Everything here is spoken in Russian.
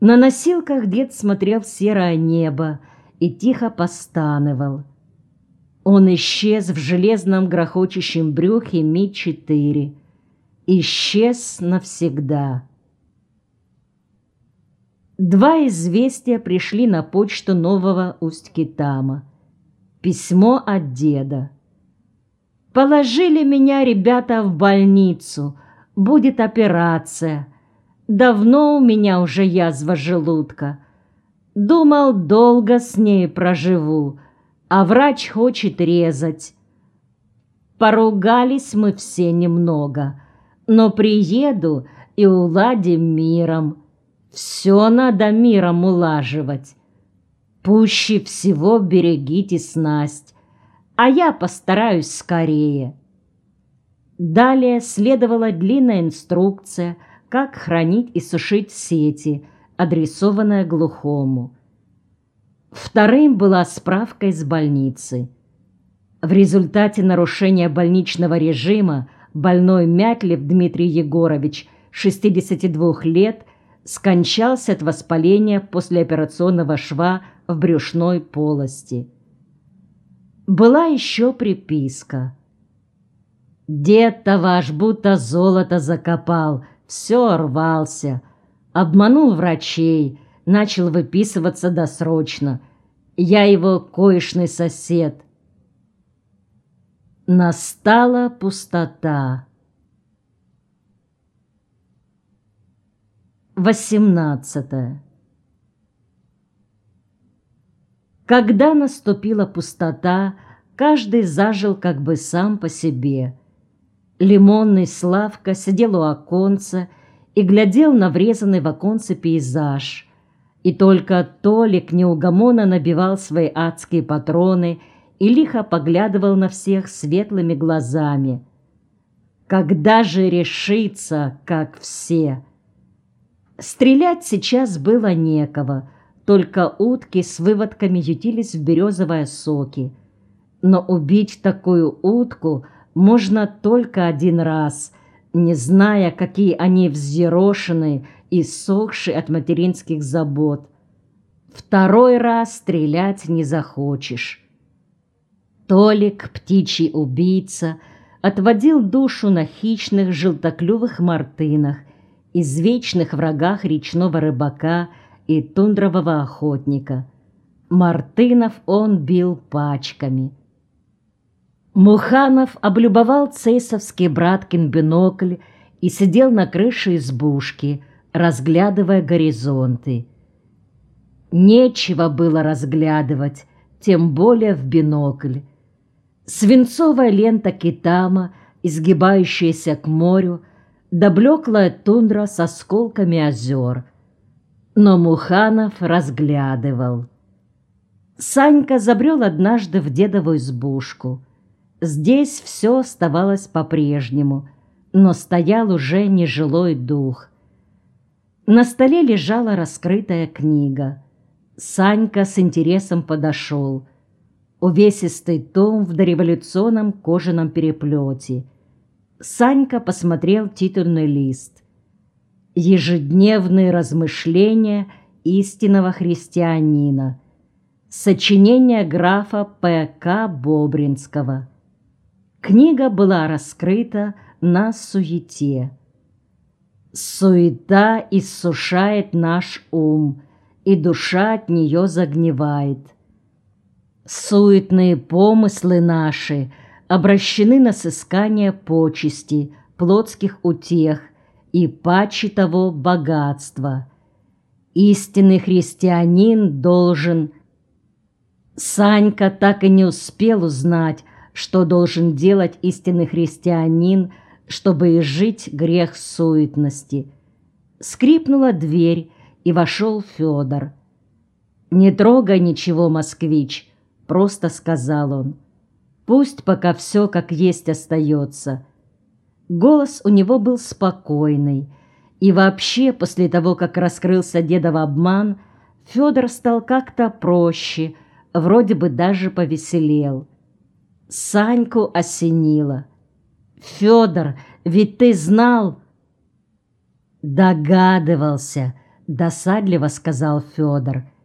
На носилках дед смотрел в серое небо и тихо постанывал. Он исчез в железном грохочущем брюхе Ми-4. Исчез навсегда. Два известия пришли на почту нового Усть-Китама. Письмо от деда. «Положили меня ребята в больницу. Будет операция. Давно у меня уже язва желудка. Думал, долго с ней проживу, а врач хочет резать. Поругались мы все немного, но приеду и уладим миром». Все надо миром улаживать. Пуще всего берегите снасть, а я постараюсь скорее. Далее следовала длинная инструкция, как хранить и сушить сети, адресованная глухому. Вторым была справка из больницы. В результате нарушения больничного режима больной Мятлев Дмитрий Егорович, 62 лет, скончался от воспаления послеоперационного шва в брюшной полости. Была еще приписка. «Дед-то ваш будто золото закопал, все рвался, обманул врачей, начал выписываться досрочно. Я его коишный сосед». Настала пустота. 18. Когда наступила пустота, каждый зажил как бы сам по себе. Лимонный Славка сидел у оконца и глядел на врезанный в оконце пейзаж. И только Толик неугомонно набивал свои адские патроны и лихо поглядывал на всех светлыми глазами. Когда же решиться, как все? Стрелять сейчас было некого, только утки с выводками ютились в березовые соки. Но убить такую утку можно только один раз, не зная, какие они взъерошенные и сохшие от материнских забот. Второй раз стрелять не захочешь. Толик, птичий убийца, отводил душу на хищных желтоклювых мартынах, извечных врагах речного рыбака и тундрового охотника. Мартынов он бил пачками. Муханов облюбовал цейсовский браткин бинокль и сидел на крыше избушки, разглядывая горизонты. Нечего было разглядывать, тем более в бинокль. Свинцовая лента китама, изгибающаяся к морю, да блеклая тундра с осколками озер. Но Муханов разглядывал. Санька забрел однажды в дедову избушку. Здесь все оставалось по-прежнему, но стоял уже нежилой дух. На столе лежала раскрытая книга. Санька с интересом подошел. Увесистый том в дореволюционном кожаном переплете — Санька посмотрел титульный лист. «Ежедневные размышления истинного христианина». Сочинение графа П.К. Бобринского. Книга была раскрыта на суете. Суета иссушает наш ум, и душа от нее загнивает. Суетные помыслы наши — обращены на сыскание почести, плотских утех и паче того богатства. Истинный христианин должен... Санька так и не успел узнать, что должен делать истинный христианин, чтобы изжить грех суетности. Скрипнула дверь, и вошел Федор. «Не трогай ничего, москвич», — просто сказал он. Пусть пока все как есть остается. Голос у него был спокойный. И вообще, после того, как раскрылся дедов обман, Федор стал как-то проще, вроде бы даже повеселел. Саньку осенило. «Федор, ведь ты знал...» «Догадывался», Досадливо сказал Федор –